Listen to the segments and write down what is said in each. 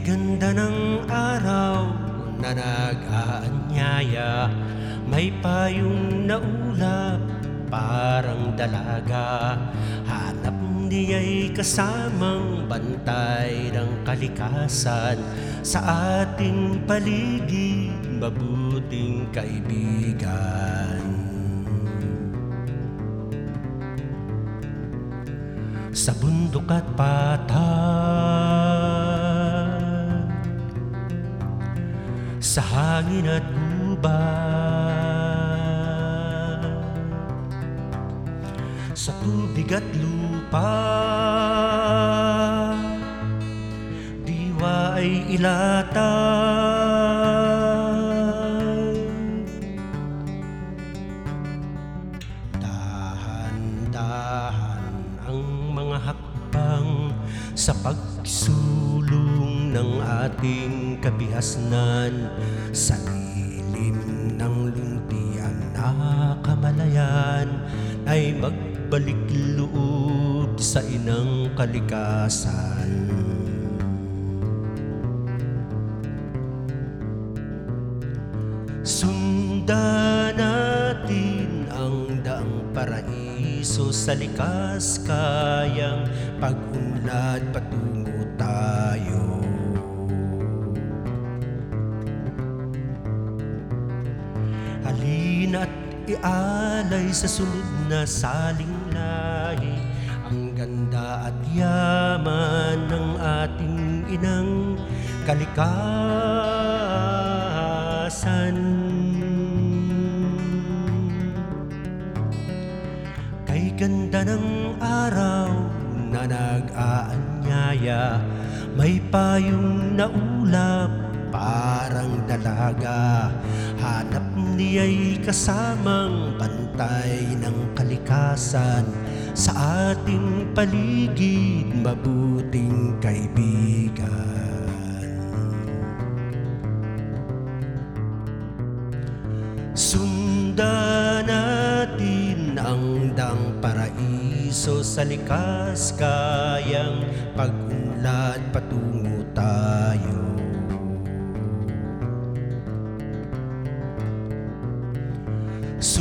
ganda ng araw na nag-aanyaya. May payong naulap parang dalaga. Hanap niya'y kasamang bantay ng kalikasan. Sa ating paligid mabuting kaibigan. Sa bundok at patag Sa hangin at gubat Sa tubig at lupa Diwa ay ilatag Dahan-dahan ang mga hakbang sa pagsulong ng ating kabihasnan sa lilim ng luntian na kamalayan ay magbalik loob sa inang kalikasan. Sundan natin ang daang paraiso sa likas kayang pag-unlad patungo tayo. Halina't ialay sa sunod na saling lahi ang ganda at yaman ng ating inang kalikasan. Kay ganda ng araw na nag-aanyaya May payong naulap parang dalaga Hanap niya'y kasamang bantay ng kalikasan Sa ating paligid mabuting kaibigan Sundan natin ang dang paraiso sa likas kayang pag-unlad patungo tayo.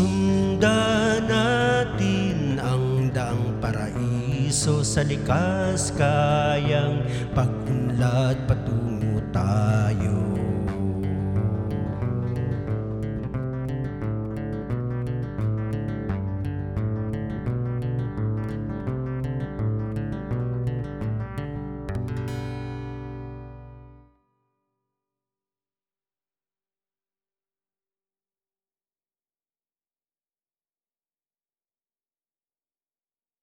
Sundan natin ang daang paraiso sa likas kayang pag-unlad patungo tayo.